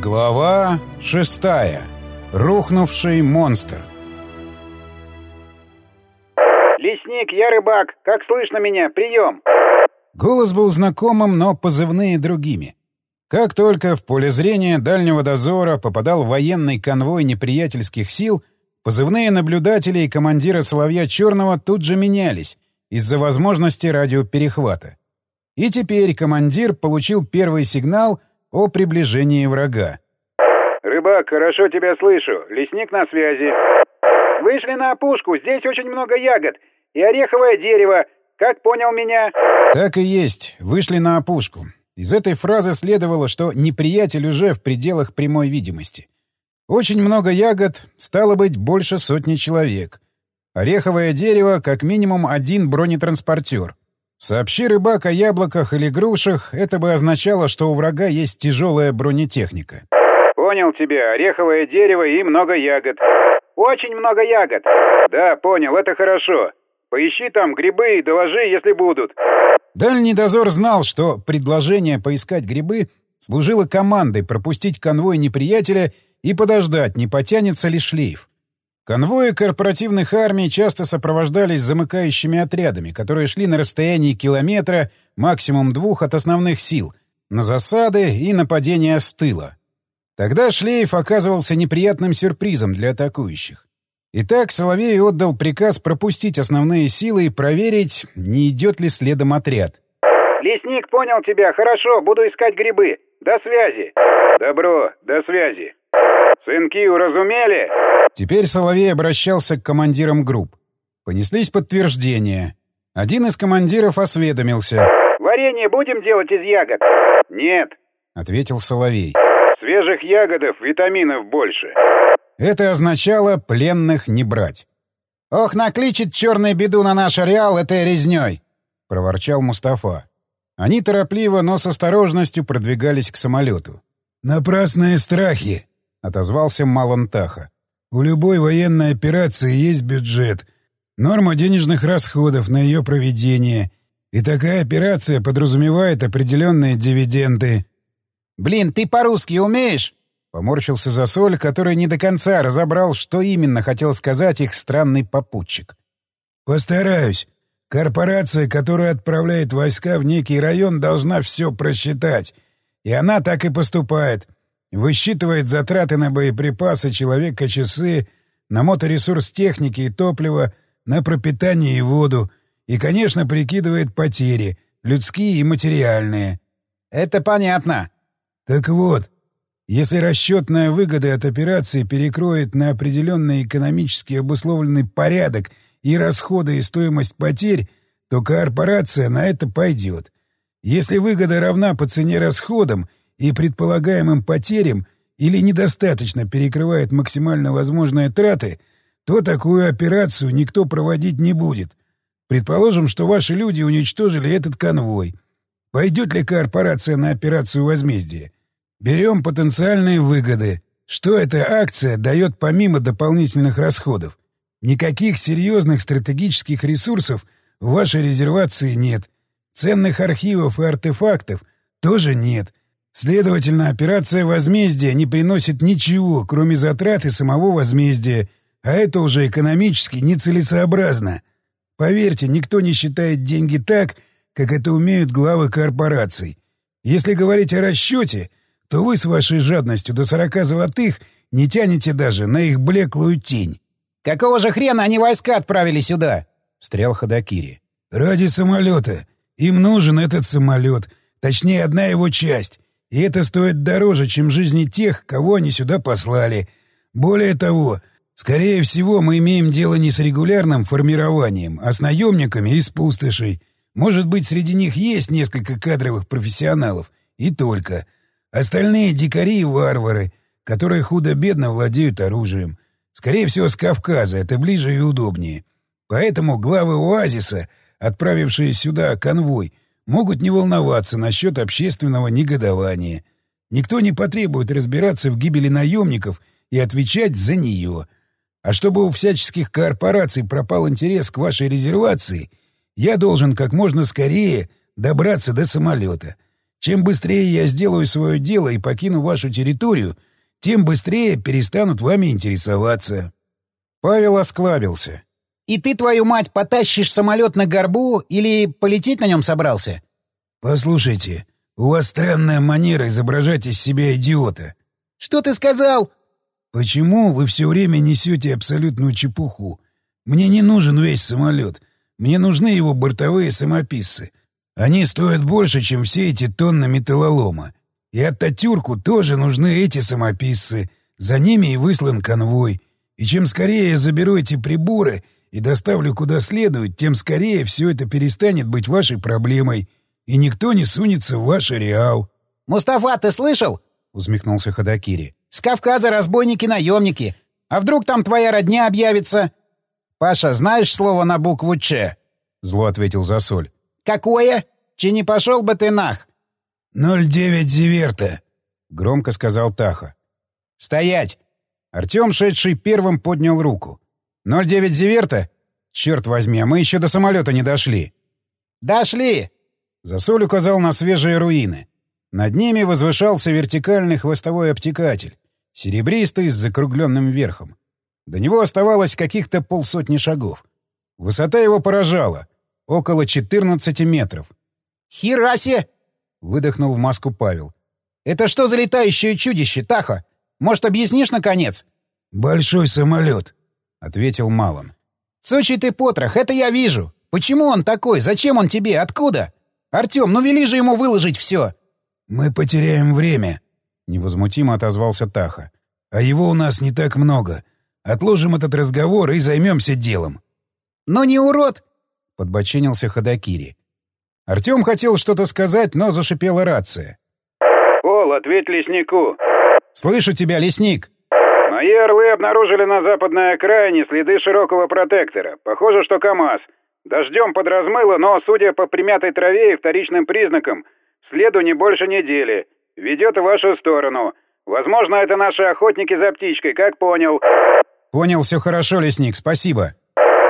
Глава шестая. Рухнувший монстр. «Лесник, я рыбак. Как слышно меня? Прием!» Голос был знакомым, но позывные другими. Как только в поле зрения дальнего дозора попадал военный конвой неприятельских сил, позывные наблюдателей и командира Соловья Черного тут же менялись из-за возможности радиоперехвата. И теперь командир получил первый сигнал о приближении врага. «Рыбак, хорошо тебя слышу. Лесник на связи». «Вышли на опушку. Здесь очень много ягод. И ореховое дерево. Как понял меня?» Так и есть. Вышли на опушку. Из этой фразы следовало, что неприятель уже в пределах прямой видимости. Очень много ягод, стало быть, больше сотни человек. Ореховое дерево — как минимум один бронетранспортер. Сообщи рыбак о яблоках или грушах, это бы означало, что у врага есть тяжелая бронетехника. «Понял тебя. Ореховое дерево и много ягод». «Очень много ягод». «Да, понял. Это хорошо. Поищи там грибы и доложи, если будут». Дальний дозор знал, что предложение поискать грибы служило командой пропустить конвой неприятеля и подождать, не потянется ли шлейф. Конвои корпоративных армий часто сопровождались замыкающими отрядами, которые шли на расстоянии километра, максимум двух от основных сил, на засады и нападения с тыла. Тогда шлейф оказывался неприятным сюрпризом для атакующих. Итак, Соловей отдал приказ пропустить основные силы и проверить, не идет ли следом отряд. «Лесник, понял тебя. Хорошо, буду искать грибы. До связи». «Добро, до связи». «Сынки уразумели?» Теперь Соловей обращался к командирам групп. Понеслись подтверждения. Один из командиров осведомился. «Варенье будем делать из ягод?» «Нет», — ответил Соловей. «Свежих ягодов витаминов больше». Это означало пленных не брать. «Ох, накличет черную беду на наш ареал этой резней!» — проворчал Мустафа. Они торопливо, но с осторожностью продвигались к самолету. «Напрасные страхи!» — отозвался Малантаха. «У любой военной операции есть бюджет, норма денежных расходов на ее проведение, и такая операция подразумевает определенные дивиденды». «Блин, ты по-русски умеешь?» — поморщился Засоль, который не до конца разобрал, что именно хотел сказать их странный попутчик. «Постараюсь. Корпорация, которая отправляет войска в некий район, должна все просчитать. И она так и поступает. Высчитывает затраты на боеприпасы, человека-часы, на моторесурс техники и топлива, на пропитание и воду. И, конечно, прикидывает потери, людские и материальные. Это понятно. Так вот, если расчетная выгода от операции перекроет на определенный экономически обусловленный порядок и расходы и стоимость потерь, то корпорация на это пойдет. Если выгода равна по цене расходам и предполагаемым потерям или недостаточно перекрывает максимально возможные траты, то такую операцию никто проводить не будет. Предположим, что ваши люди уничтожили этот конвой. Пойдет ли корпорация на операцию возмездия? Берем потенциальные выгоды. Что эта акция дает помимо дополнительных расходов? Никаких серьезных стратегических ресурсов в вашей резервации нет. Ценных архивов и артефактов тоже нет. Следовательно, операция возмездия не приносит ничего, кроме затрат и самого возмездия, а это уже экономически нецелесообразно. Поверьте, никто не считает деньги так, как это умеют главы корпораций. Если говорить о расчете, то вы с вашей жадностью до сорока золотых не тянете даже на их блеклую тень. «Какого же хрена они войска отправили сюда?» — встрял Ходокири. «Ради самолета. Им нужен этот самолет. Точнее, одна его часть. И это стоит дороже, чем жизни тех, кого они сюда послали. Более того, скорее всего, мы имеем дело не с регулярным формированием, а с наемниками из пустошей. Может быть, среди них есть несколько кадровых профессионалов. И только. Остальные — дикари и варвары, которые худо-бедно владеют оружием. Скорее всего, с Кавказа, это ближе и удобнее. Поэтому главы оазиса, отправившие сюда конвой — могут не волноваться насчет общественного негодования. Никто не потребует разбираться в гибели наемников и отвечать за нее. А чтобы у всяческих корпораций пропал интерес к вашей резервации, я должен как можно скорее добраться до самолета. Чем быстрее я сделаю свое дело и покину вашу территорию, тем быстрее перестанут вами интересоваться. Павел осклабился. «И ты, твою мать, потащишь самолет на горбу или полететь на нем собрался?» «Послушайте, у вас странная манера изображать из себя идиота». «Что ты сказал?» «Почему вы все время несете абсолютную чепуху? Мне не нужен весь самолет. Мне нужны его бортовые самописцы. Они стоят больше, чем все эти тонны металлолома. И Ататюрку тоже нужны эти самописцы. За ними и выслан конвой. И чем скорее я заберу эти приборы и доставлю куда следует, тем скорее все это перестанет быть вашей проблемой, и никто не сунется в ваш ареал. — Мустафа, ты слышал? — усмехнулся Ходокири. — С Кавказа разбойники-наемники. А вдруг там твоя родня объявится? — Паша, знаешь слово на букву «Ч»? — зло ответил Засоль. — Какое? Че не пошел бы ты нах? — Ноль девять Зиверта, — громко сказал Таха. — Стоять! Артем, шедший первым, поднял руку. «Ноль девять Зиверта? Черт возьми, а мы еще до самолета не дошли». «Дошли!» Засоль указал на свежие руины. Над ними возвышался вертикальный хвостовой обтекатель, серебристый с закругленным верхом. До него оставалось каких-то полсотни шагов. Высота его поражала — около 14 метров. «Херасе!» — выдохнул в маску Павел. «Это что за летающее чудище, Таха? Может, объяснишь, наконец?» «Большой самолет», — ответил Малон. «Сучий ты потрох, это я вижу. Почему он такой? Зачем он тебе? Откуда? Артем, ну вели же ему выложить все!» «Мы потеряем время», — невозмутимо отозвался Таха. «А его у нас не так много. Отложим этот разговор и займемся делом». «Но не урод!» — подбочинился Ходокири. Артем хотел что-то сказать, но зашипела рация. «Пол, ответь леснику!» «Слышу тебя, лесник!» «Мои орлы обнаружили на западной окраине следы широкого протектора. Похоже, что КАМАЗ. Дождем подразмыло, но, судя по примятой траве и вторичным признакам, следу не больше недели. Ведет в вашу сторону. Возможно, это наши охотники за птичкой, как понял». «Понял, все хорошо, лесник, спасибо».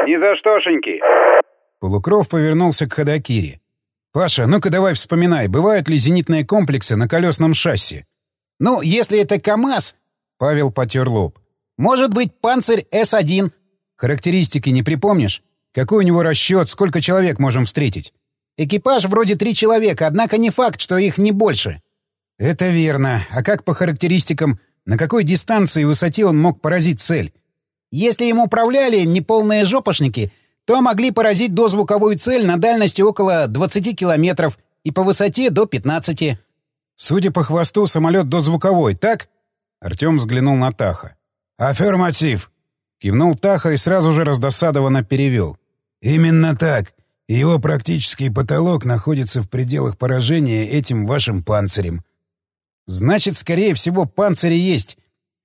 «Ни за штошеньки». Полукров повернулся к Ходокире. «Паша, ну-ка давай вспоминай, бывают ли зенитные комплексы на колесном шасси?» «Ну, если это КАМАЗ...» — Павел потер лоб. «Может быть, панцирь С-1». «Характеристики не припомнишь? Какой у него расчет, сколько человек можем встретить?» «Экипаж вроде три человека, однако не факт, что их не больше». «Это верно. А как по характеристикам, на какой дистанции и высоте он мог поразить цель?» «Если им управляли неполные жопошники, то могли поразить дозвуковую цель на дальности около 20 километров и по высоте до 15. Судя по хвосту, самолет дозвуковой, так? Артем взглянул на Таха. «Аффирматив!» Кивнул Таха и сразу же раздосадованно перевел. «Именно так. Его практический потолок находится в пределах поражения этим вашим панцирем». «Значит, скорее всего, панцири есть.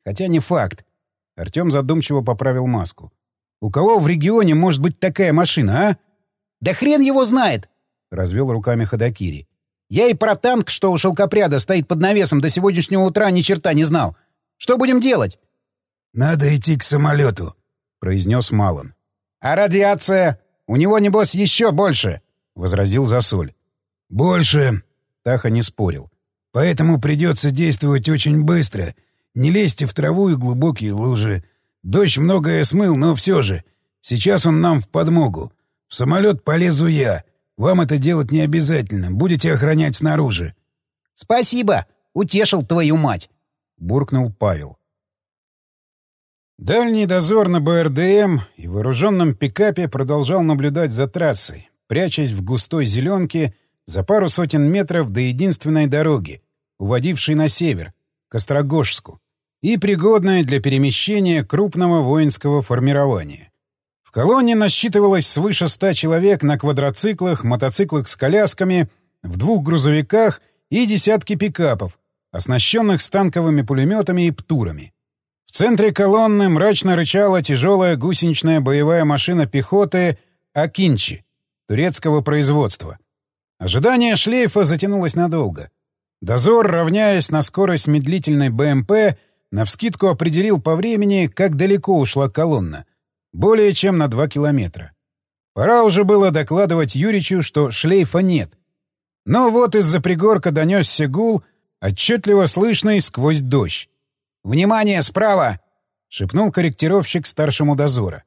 Хотя не факт». Артем задумчиво поправил маску. «У кого в регионе может быть такая машина, а?» «Да хрен его знает!» — развел руками Ходокири. Я и про танк, что у шелкопряда стоит под навесом, до сегодняшнего утра ни черта не знал. Что будем делать? — Надо идти к самолету, — произнес Малон. — А радиация? У него, небось, еще больше, — возразил Засоль. — Больше, — Таха не спорил. — Поэтому придется действовать очень быстро. Не лезьте в траву и глубокие лужи. Дождь многое смыл, но все же. Сейчас он нам в подмогу. В самолет полезу я. Вам это делать не обязательно. Будете охранять снаружи. — Спасибо. Утешил твою мать. — буркнул Павел. Дальний дозор на БРДМ и вооруженном пикапе продолжал наблюдать за трассой, прячась в густой зеленке за пару сотен метров до единственной дороги, уводившей на север, к Острогожску, и пригодной для перемещения крупного воинского формирования колонне насчитывалось свыше ста человек на квадроциклах, мотоциклах с колясками, в двух грузовиках и десятки пикапов, оснащенных станковыми пулеметами и птурами. В центре колонны мрачно рычала тяжелая гусеничная боевая машина пехоты «Акинчи» турецкого производства. Ожидание шлейфа затянулось надолго. Дозор, равняясь на скорость медлительной БМП, навскидку определил по времени, как далеко ушла колонна — более чем на два километра. Пора уже было докладывать Юричу, что шлейфа нет. Но вот из-за пригорка донесся гул, отчетливо слышный сквозь дождь. «Внимание, справа!» — шепнул корректировщик старшему дозора.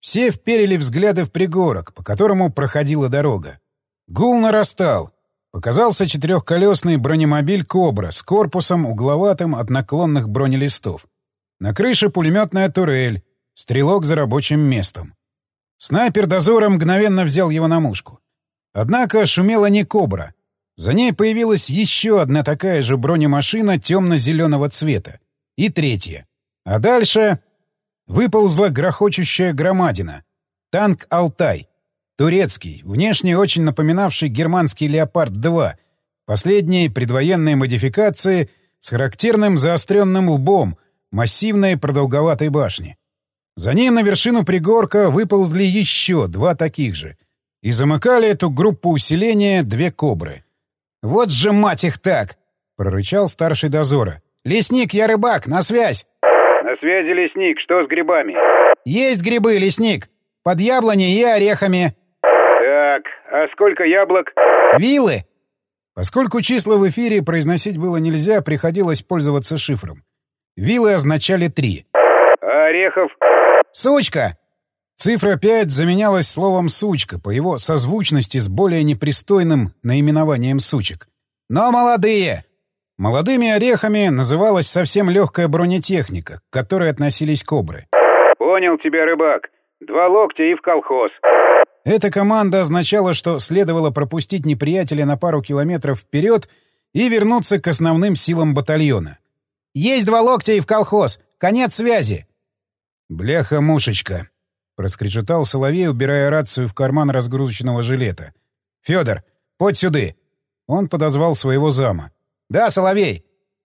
Все вперили взгляды в пригорок, по которому проходила дорога. Гул нарастал. Показался четырехколесный бронемобиль «Кобра» с корпусом, угловатым от наклонных бронелистов. На крыше пулеметная турель, стрелок за рабочим местом. Снайпер дозора мгновенно взял его на мушку. Однако шумела не «Кобра». За ней появилась еще одна такая же бронемашина темно-зеленого цвета. И третья. А дальше выползла грохочущая громадина. Танк «Алтай». Турецкий, внешне очень напоминавший германский «Леопард-2». Последние предвоенные модификации с характерным заостренным лбом, массивной продолговатой башни. За ним на вершину пригорка выползли еще два таких же. И замыкали эту группу усиления две «Кобры». «Вот же мать их так!» — прорычал старший дозора. «Лесник, я рыбак, на связь!» «На связи, лесник, что с грибами?» «Есть грибы, лесник! Под яблоней и орехами!» «Так, а сколько яблок?» «Вилы!» Поскольку числа в эфире произносить было нельзя, приходилось пользоваться шифром. Вилы означали три. «А орехов?» «Сучка!» Цифра 5 заменялась словом «сучка» по его созвучности с более непристойным наименованием сучек. «Но молодые!» Молодыми орехами называлась совсем легкая бронетехника, к которой относились кобры. «Понял тебя, рыбак. Два локтя и в колхоз». Эта команда означала, что следовало пропустить неприятеля на пару километров вперед и вернуться к основным силам батальона. «Есть два локтя и в колхоз! Конец связи!» «Бляха-мушечка!» — проскрежетал Соловей, убирая рацию в карман разгрузочного жилета. «Фёдор, подь сюды!» Он подозвал своего зама. «Да, Соловей!»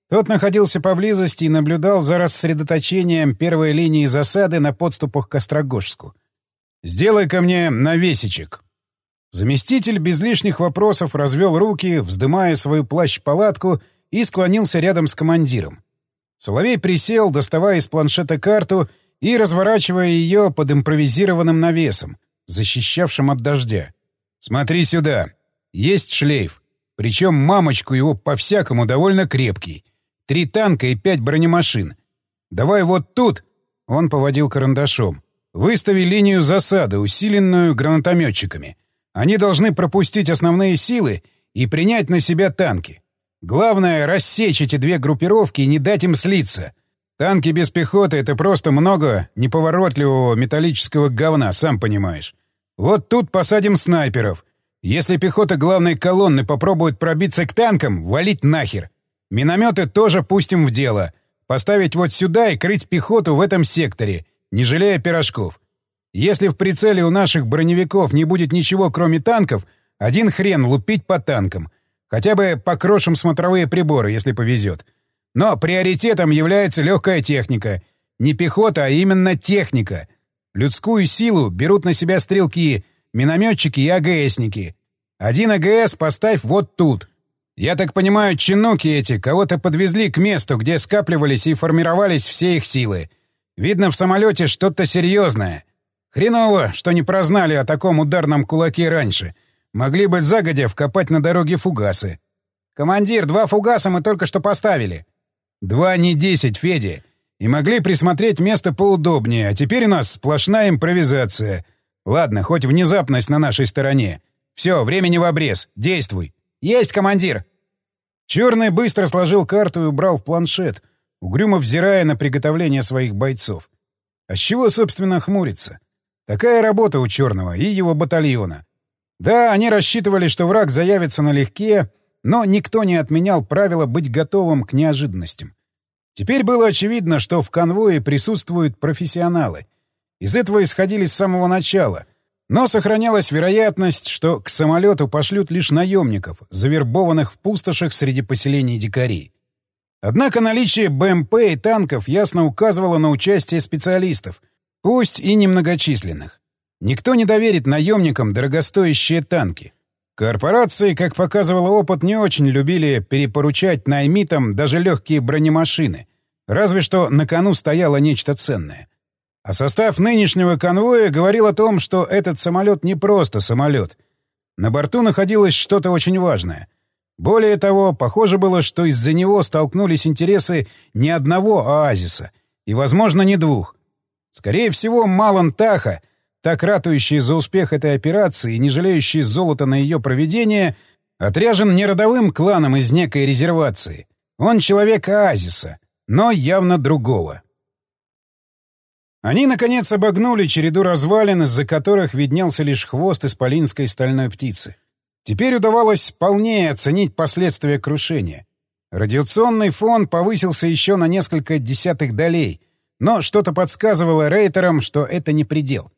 Тот находился поблизости и наблюдал за рассредоточением первой линии засады на подступах к Острогожску. «Сделай ко мне навесичек». Заместитель без лишних вопросов развел руки, вздымая свою плащ-палатку, и склонился рядом с командиром. Соловей присел, доставая из планшета карту и разворачивая ее под импровизированным навесом, защищавшим от дождя. «Смотри сюда. Есть шлейф. Причем мамочку его по-всякому довольно крепкий. Три танка и пять бронемашин. Давай вот тут...» Он поводил карандашом. Выстави линию засады, усиленную гранатометчиками. Они должны пропустить основные силы и принять на себя танки. Главное — рассечь эти две группировки и не дать им слиться. Танки без пехоты — это просто много неповоротливого металлического говна, сам понимаешь. Вот тут посадим снайперов. Если пехота главной колонны попробует пробиться к танкам, валить нахер. Минометы тоже пустим в дело. Поставить вот сюда и крыть пехоту в этом секторе — не жалея пирожков. Если в прицеле у наших броневиков не будет ничего, кроме танков, один хрен лупить по танкам. Хотя бы покрошим смотровые приборы, если повезет. Но приоритетом является легкая техника. Не пехота, а именно техника. Людскую силу берут на себя стрелки, минометчики и АГСники. Один АГС поставь вот тут. Я так понимаю, чинуки эти кого-то подвезли к месту, где скапливались и формировались все их силы. Видно, в самолете что-то серьезное. Хреново, что не прознали о таком ударном кулаке раньше. Могли бы загодя вкопать на дороге фугасы. «Командир, два фугаса мы только что поставили». «Два не десять, Федя. И могли присмотреть место поудобнее, а теперь у нас сплошная импровизация. Ладно, хоть внезапность на нашей стороне. Все, времени в обрез. Действуй». «Есть, командир!» Черный быстро сложил карту и убрал в планшет — угрюмо взирая на приготовление своих бойцов. А с чего, собственно, хмуриться? Такая работа у Черного и его батальона. Да, они рассчитывали, что враг заявится налегке, но никто не отменял правила быть готовым к неожиданностям. Теперь было очевидно, что в конвое присутствуют профессионалы. Из этого исходили с самого начала, но сохранялась вероятность, что к самолету пошлют лишь наемников, завербованных в пустошах среди поселений дикарей. Однако наличие БМП и танков ясно указывало на участие специалистов, пусть и немногочисленных. Никто не доверит наемникам дорогостоящие танки. Корпорации, как показывал опыт, не очень любили перепоручать наймитам даже легкие бронемашины. Разве что на кону стояло нечто ценное. А состав нынешнего конвоя говорил о том, что этот самолет не просто самолет. На борту находилось что-то очень важное. Более того, похоже было, что из-за него столкнулись интересы не одного оазиса, и, возможно, не двух. Скорее всего, Малан Таха, так ратующий за успех этой операции и не жалеющий золота на ее проведение, отряжен не родовым кланом из некой резервации. Он человек оазиса, но явно другого. Они, наконец, обогнули череду развалин, из-за которых виднелся лишь хвост исполинской стальной птицы. Теперь удавалось полнее оценить последствия крушения. Радиационный фон повысился еще на несколько десятых долей, но что-то подсказывало рейтерам, что это не предел.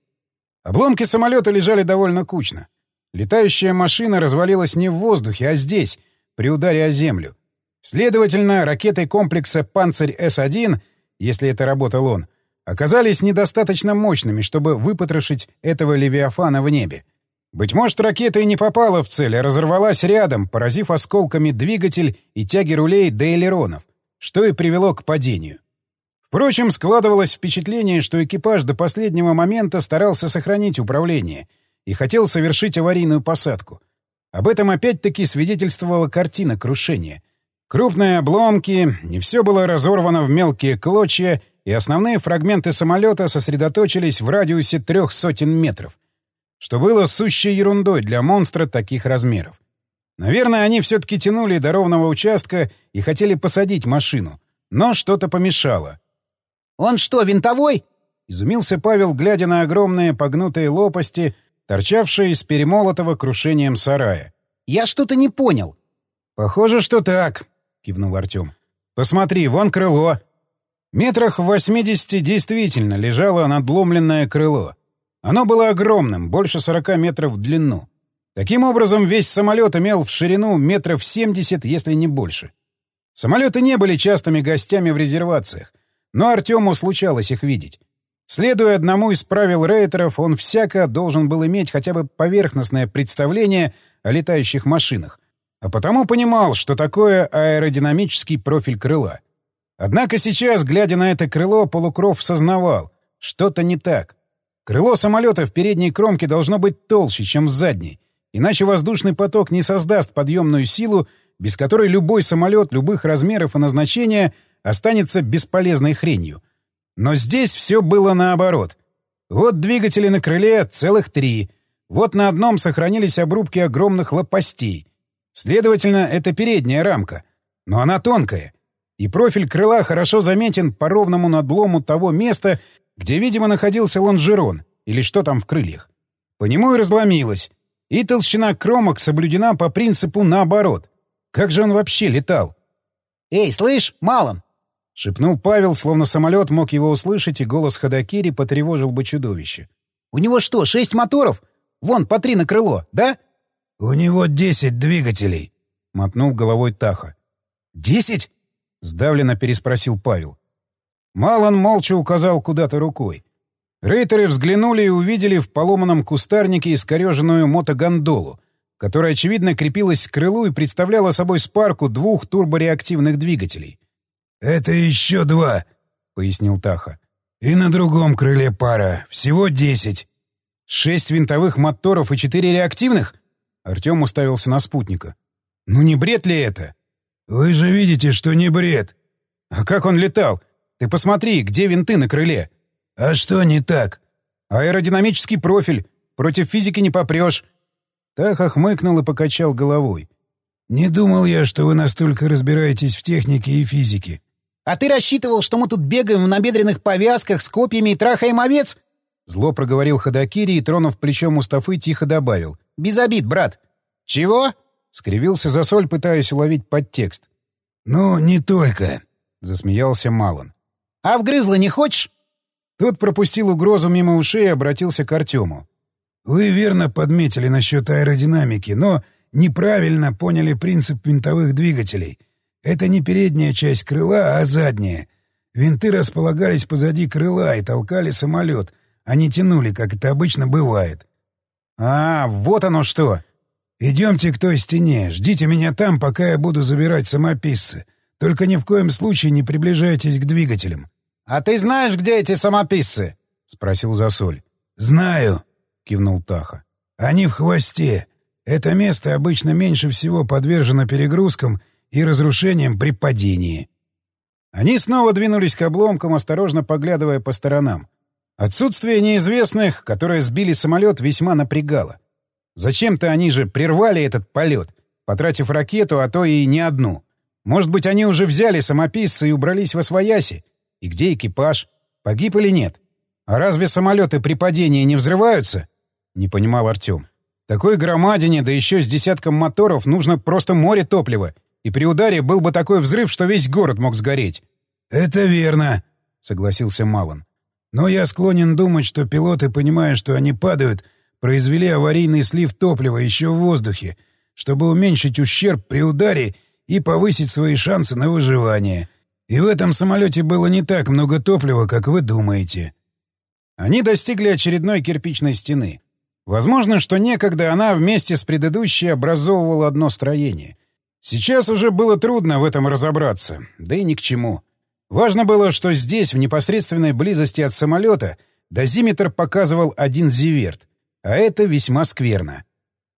Обломки самолета лежали довольно кучно. Летающая машина развалилась не в воздухе, а здесь, при ударе о землю. Следовательно, ракеты комплекса «Панцирь С-1», если это работал он, — оказались недостаточно мощными, чтобы выпотрошить этого Левиафана в небе. Быть может, ракета и не попала в цель, а разорвалась рядом, поразив осколками двигатель и тяги рулей до элеронов, что и привело к падению. Впрочем, складывалось впечатление, что экипаж до последнего момента старался сохранить управление и хотел совершить аварийную посадку. Об этом опять-таки свидетельствовала картина крушения. Крупные обломки, не все было разорвано в мелкие клочья и основные фрагменты самолета сосредоточились в радиусе трех сотен метров, что было сущей ерундой для монстра таких размеров. Наверное, они все-таки тянули до ровного участка и хотели посадить машину, но что-то помешало. «Он что, винтовой?» — изумился Павел, глядя на огромные погнутые лопасти, торчавшие из перемолотого крушением сарая. «Я что-то не понял». «Похоже, что так», — кивнул Артем. «Посмотри, вон крыло. Метрах в 80 действительно лежало надломленное крыло. Оно было огромным, больше 40 метров в длину. Таким образом, весь самолет имел в ширину метров 70, если не больше. Самолеты не были частыми гостями в резервациях, но Артему случалось их видеть. Следуя одному из правил рейтеров, он всяко должен был иметь хотя бы поверхностное представление о летающих машинах, а потому понимал, что такое аэродинамический профиль крыла — Однако сейчас, глядя на это крыло, Полукров сознавал — что-то не так. Крыло самолета в передней кромке должно быть толще, чем в задней, иначе воздушный поток не создаст подъемную силу, без которой любой самолет любых размеров и назначения останется бесполезной хренью. Но здесь все было наоборот. Вот двигатели на крыле — целых три. Вот на одном сохранились обрубки огромных лопастей. Следовательно, это передняя рамка. Но она тонкая — и профиль крыла хорошо заметен по ровному надлому того места, где, видимо, находился лонжерон, или что там в крыльях. По нему и разломилось. И толщина кромок соблюдена по принципу наоборот. Как же он вообще летал? «Эй, слышь, Малон!» — шепнул Павел, словно самолет мог его услышать, и голос Ходокири потревожил бы чудовище. «У него что, шесть моторов? Вон, по три на крыло, да?» «У него десять двигателей», — мотнул головой Таха. «Десять? — сдавленно переспросил Павел. Малон молча указал куда-то рукой. Рейтеры взглянули и увидели в поломанном кустарнике искореженную мотогондолу, которая, очевидно, крепилась к крылу и представляла собой спарку двух турбореактивных двигателей. «Это еще два», — пояснил Таха. «И на другом крыле пара. Всего десять». «Шесть винтовых моторов и четыре реактивных?» Артем уставился на спутника. «Ну не бред ли это?» «Вы же видите, что не бред!» «А как он летал? Ты посмотри, где винты на крыле?» «А что не так?» «Аэродинамический профиль. Против физики не попрешь». Таха хмыкнул и покачал головой. «Не думал я, что вы настолько разбираетесь в технике и физике». «А ты рассчитывал, что мы тут бегаем в набедренных повязках с копьями и трахаем овец?» Зло проговорил Ходокири и, тронув плечом Мустафы, тихо добавил. «Без обид, брат». «Чего?» — скривился за соль, пытаясь уловить подтекст. «Ну, не только», — засмеялся Малон. «А вгрызла не хочешь?» Тот пропустил угрозу мимо ушей и обратился к Артему. «Вы верно подметили насчет аэродинамики, но неправильно поняли принцип винтовых двигателей. Это не передняя часть крыла, а задняя. Винты располагались позади крыла и толкали самолет, а не тянули, как это обычно бывает». «А, вот оно что!» «Идемте к той стене, ждите меня там, пока я буду забирать самописцы. Только ни в коем случае не приближайтесь к двигателям». «А ты знаешь, где эти самописцы?» — спросил Засоль. «Знаю», — кивнул Таха. «Они в хвосте. Это место обычно меньше всего подвержено перегрузкам и разрушениям при падении. Они снова двинулись к обломкам, осторожно поглядывая по сторонам. Отсутствие неизвестных, которые сбили самолет, весьма напрягало. Зачем-то они же прервали этот полет, потратив ракету, а то и не одну. Может быть, они уже взяли самописцы и убрались во свояси? И где экипаж? Погиб или нет? А разве самолеты при падении не взрываются? Не понимал Артем. Такой громадине, да еще с десятком моторов, нужно просто море топлива. И при ударе был бы такой взрыв, что весь город мог сгореть. — Это верно, — согласился Малон. — Но я склонен думать, что пилоты, понимая, что они падают, произвели аварийный слив топлива еще в воздухе, чтобы уменьшить ущерб при ударе и повысить свои шансы на выживание. И в этом самолете было не так много топлива, как вы думаете. Они достигли очередной кирпичной стены. Возможно, что некогда она вместе с предыдущей образовывала одно строение. Сейчас уже было трудно в этом разобраться, да и ни к чему. Важно было, что здесь, в непосредственной близости от самолета, дозиметр показывал один зиверт, а это весьма скверно.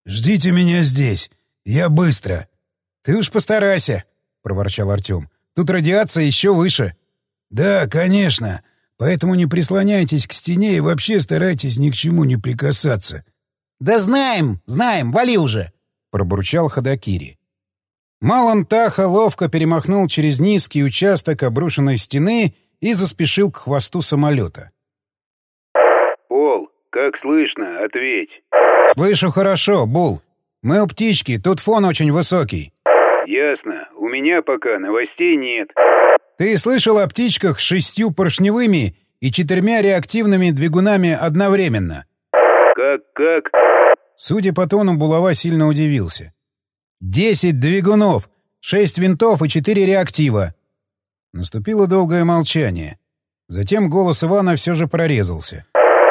«Ждите меня здесь. Я быстро». «Ты уж постарайся», — проворчал Артем. «Тут радиация еще выше». «Да, конечно. Поэтому не прислоняйтесь к стене и вообще старайтесь ни к чему не прикасаться». «Да знаем, знаем, вали уже», — пробурчал Ходокири. Малон Таха ловко перемахнул через низкий участок обрушенной стены и заспешил к хвосту самолета. «Пол, как слышно? Ответь». «Слышу хорошо, Бул. Мы у птички, тут фон очень высокий». «Ясно. У меня пока новостей нет». «Ты слышал о птичках с шестью поршневыми и четырьмя реактивными двигунами одновременно?» «Как-как?» Судя по тону, Булава сильно удивился. «Десять двигунов, шесть винтов и четыре реактива». Наступило долгое молчание. Затем голос Ивана все же прорезался.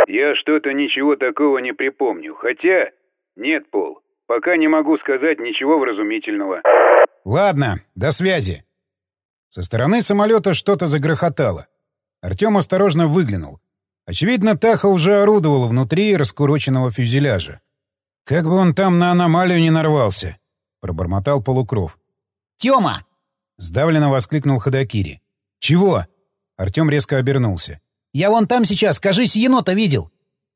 «Я что-то ничего такого не припомню. Хотя... Нет, Пол, пока не могу сказать ничего вразумительного». «Ладно, до связи». Со стороны самолета что-то загрохотало. Артем осторожно выглянул. Очевидно, Таха уже орудовал внутри раскуроченного фюзеляжа. Как бы он там на аномалию не нарвался. — пробормотал полукров. «Тёма!» — сдавленно воскликнул Ходокири. «Чего?» — Артем резко обернулся. «Я вон там сейчас, кажись, енота видел».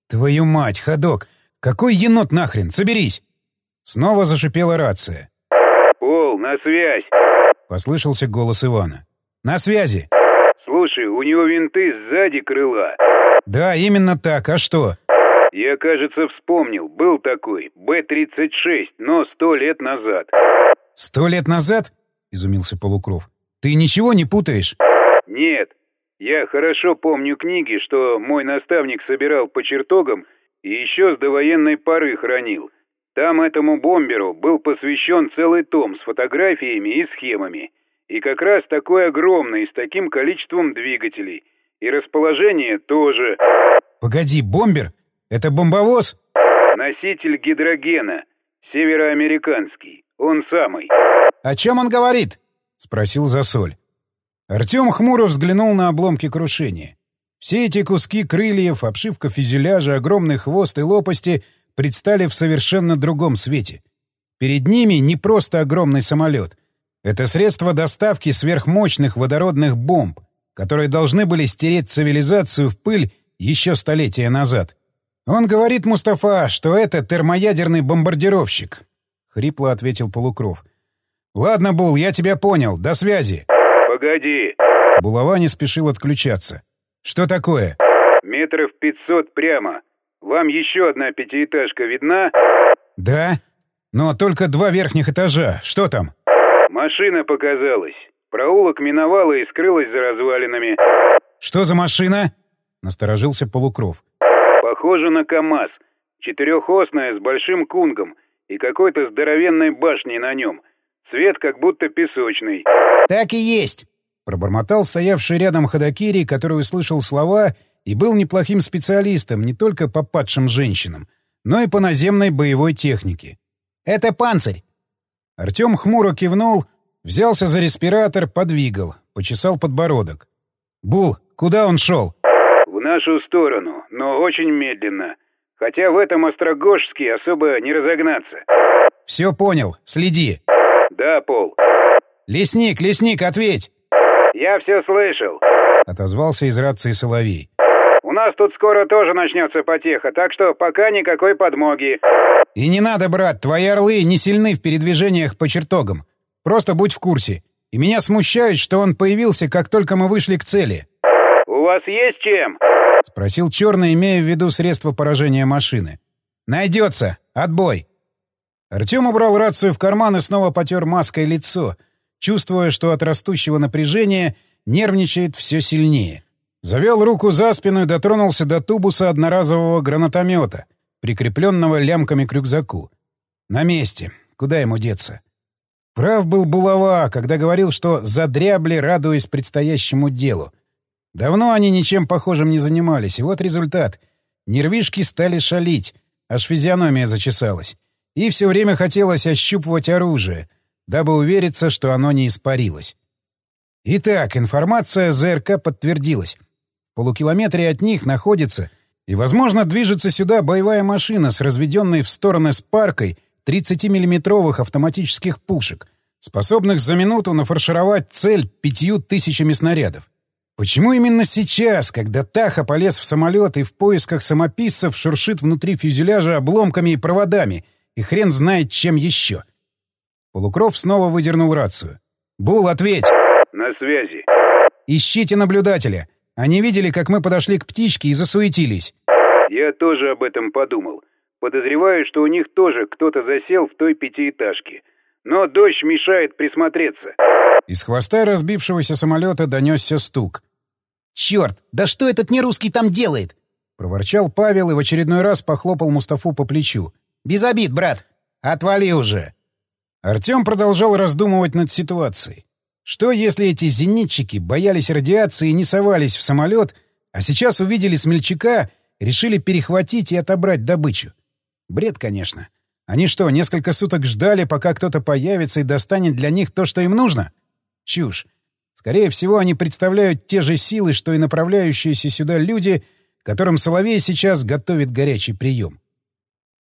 «Твою мать, Ходок! Какой енот нахрен? Соберись!» Снова зашипела рация. «Пол, на связь!» — послышался голос Ивана. «На связи!» «Слушай, у него винты сзади крыла». «Да, именно так. А что?» Я, кажется, вспомнил. Был такой. Б-36, но сто лет назад. Сто лет назад? Изумился Полукров. Ты ничего не путаешь? Нет. Я хорошо помню книги, что мой наставник собирал по чертогам и еще с довоенной поры хранил. Там этому бомберу был посвящен целый том с фотографиями и схемами. И как раз такой огромный, с таким количеством двигателей. И расположение тоже. Погоди, бомбер? Это бомбовоз? Носитель гидрогена. Североамериканский. Он самый. О чем он говорит? Спросил Засоль. Артем хмуро взглянул на обломки крушения. Все эти куски крыльев, обшивка фюзеляжа, огромный хвост и лопасти предстали в совершенно другом свете. Перед ними не просто огромный самолет. Это средство доставки сверхмощных водородных бомб, которые должны были стереть цивилизацию в пыль еще столетия назад. «Он говорит, Мустафа, что это термоядерный бомбардировщик», — хрипло ответил Полукров. «Ладно, Бул, я тебя понял. До связи». «Погоди». Булава не спешил отключаться. «Что такое?» «Метров пятьсот прямо. Вам еще одна пятиэтажка видна?» «Да. Но только два верхних этажа. Что там?» «Машина показалась. Проулок миновала и скрылась за развалинами». «Что за машина?» — насторожился Полукров. Похоже на КАМАЗ. Четырехосная с большим кунгом и какой-то здоровенной башней на нем. Цвет как будто песочный. «Так и есть!» — пробормотал стоявший рядом Ходокири, который услышал слова и был неплохим специалистом не только по падшим женщинам, но и по наземной боевой технике. «Это панцирь!» Артем хмуро кивнул, взялся за респиратор, подвигал, почесал подбородок. «Бул, куда он шел?» Нашу сторону, но очень медленно. Хотя в этом Острогожске особо не разогнаться. Все понял. Следи. Да, Пол. Лесник, лесник, ответь! Я все слышал. Отозвался из рации Соловей. У нас тут скоро тоже начнется потеха, так что пока никакой подмоги. И не надо, брат, твои орлы не сильны в передвижениях по чертогам. Просто будь в курсе. И меня смущает, что он появился, как только мы вышли к цели. У вас есть чем? — спросил Черный, имея в виду средства поражения машины. «Найдется! Отбой!» Артем убрал рацию в карман и снова потер маской лицо, чувствуя, что от растущего напряжения нервничает все сильнее. Завел руку за спину и дотронулся до тубуса одноразового гранатомета, прикрепленного лямками к рюкзаку. На месте. Куда ему деться? Прав был Булава, когда говорил, что задрябли, радуясь предстоящему делу. Давно они ничем похожим не занимались, и вот результат. Нервишки стали шалить, аж физиономия зачесалась. И все время хотелось ощупывать оружие, дабы увериться, что оно не испарилось. Итак, информация ЗРК подтвердилась. В полукилометре от них находится и, возможно, движется сюда боевая машина с разведенной в стороны спаркой 30-миллиметровых автоматических пушек, способных за минуту нафаршировать цель пятью тысячами снарядов. Почему именно сейчас, когда Таха полез в самолет и в поисках самописцев шуршит внутри фюзеляжа обломками и проводами, и хрен знает чем еще? Полукров снова выдернул рацию. «Бул, ответь!» На связи. «Ищите наблюдателя. Они видели, как мы подошли к птичке и засуетились». Я тоже об этом подумал. Подозреваю, что у них тоже кто-то засел в той пятиэтажке. Но дождь мешает присмотреться. Из хвоста разбившегося самолета донесся стук. «Черт! Да что этот нерусский там делает?» — проворчал Павел и в очередной раз похлопал Мустафу по плечу. «Без обид, брат! Отвали уже!» Артем продолжал раздумывать над ситуацией. Что, если эти зенитчики боялись радиации и не совались в самолет, а сейчас увидели смельчака, решили перехватить и отобрать добычу? Бред, конечно. Они что, несколько суток ждали, пока кто-то появится и достанет для них то, что им нужно? Чушь. Скорее всего, они представляют те же силы, что и направляющиеся сюда люди, которым Соловей сейчас готовит горячий прием.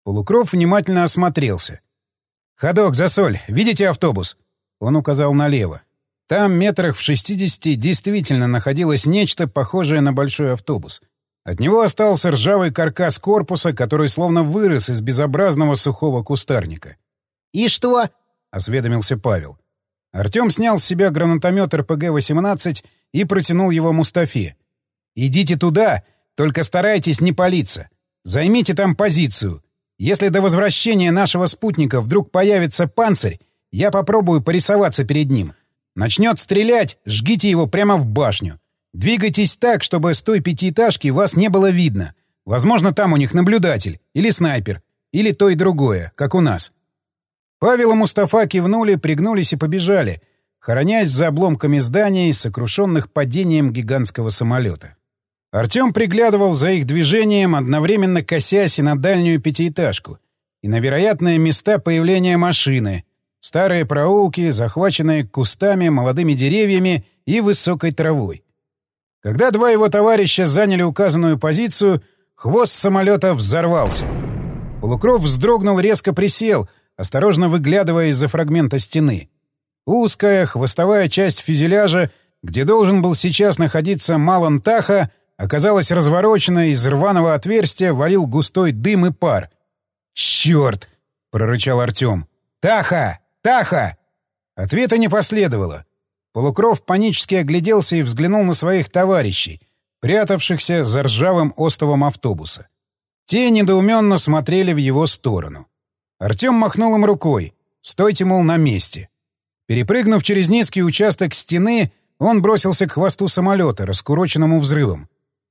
Полукров внимательно осмотрелся. «Ходок, засоль, видите автобус?» Он указал налево. Там, метрах в шестидесяти, действительно находилось нечто похожее на большой автобус. От него остался ржавый каркас корпуса, который словно вырос из безобразного сухого кустарника. «И что?» — осведомился Павел. Артем снял с себя гранатомет РПГ-18 и протянул его Мустафе. «Идите туда, только старайтесь не палиться. Займите там позицию. Если до возвращения нашего спутника вдруг появится панцирь, я попробую порисоваться перед ним. Начнет стрелять, жгите его прямо в башню. Двигайтесь так, чтобы с той пятиэтажки вас не было видно. Возможно, там у них наблюдатель, или снайпер, или то и другое, как у нас. Павел и Мустафа кивнули, пригнулись и побежали, хоронясь за обломками зданий, сокрушенных падением гигантского самолета. Артем приглядывал за их движением, одновременно косясь и на дальнюю пятиэтажку, и на вероятные места появления машины, старые проулки, захваченные кустами, молодыми деревьями и высокой травой. Когда два его товарища заняли указанную позицию, хвост самолета взорвался. Полукров вздрогнул, резко присел, осторожно выглядывая из-за фрагмента стены. Узкая, хвостовая часть фюзеляжа, где должен был сейчас находиться Малон Таха, оказалась разворочена, из рваного отверстия валил густой дым и пар. «Черт!» — прорычал Артем. «Таха! Таха!» Ответа не последовало. Полукров панически огляделся и взглянул на своих товарищей, прятавшихся за ржавым остовом автобуса. Те недоуменно смотрели в его сторону. Артем махнул им рукой. «Стойте, мол, на месте». Перепрыгнув через низкий участок стены, он бросился к хвосту самолета, раскуроченному взрывом.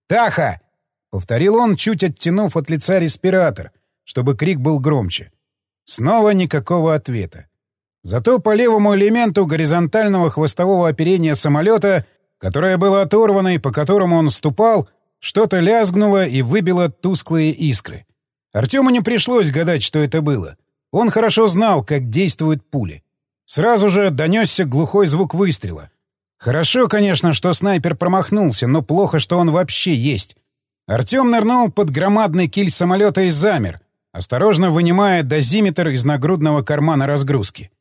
«Таха!» — повторил он, чуть оттянув от лица респиратор, чтобы крик был громче. Снова никакого ответа. Зато по левому элементу горизонтального хвостового оперения самолета, которое было оторвано и по которому он ступал, что-то лязгнуло и выбило тусклые искры. Артему не пришлось гадать, что это было. Он хорошо знал, как действуют пули. Сразу же донесся глухой звук выстрела. Хорошо, конечно, что снайпер промахнулся, но плохо, что он вообще есть. Артем нырнул под громадный киль самолета и замер, осторожно вынимая дозиметр из нагрудного кармана разгрузки.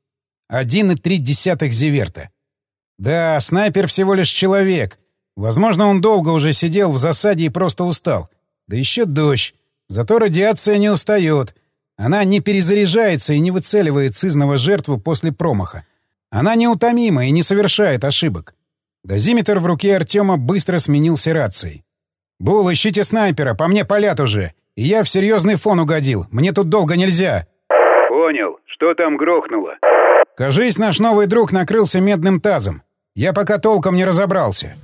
1,3 зиверта. Да, снайпер всего лишь человек. Возможно, он долго уже сидел в засаде и просто устал. Да еще дождь. Зато радиация не устает. Она не перезаряжается и не выцеливает сызного жертву после промаха. Она неутомима и не совершает ошибок. Дозиметр в руке Артема быстро сменился рацией. «Бул, ищите снайпера, по мне палят уже. И я в серьезный фон угодил. Мне тут долго нельзя». «Понял. Что там грохнуло?» «Кажись, наш новый друг накрылся медным тазом. Я пока толком не разобрался».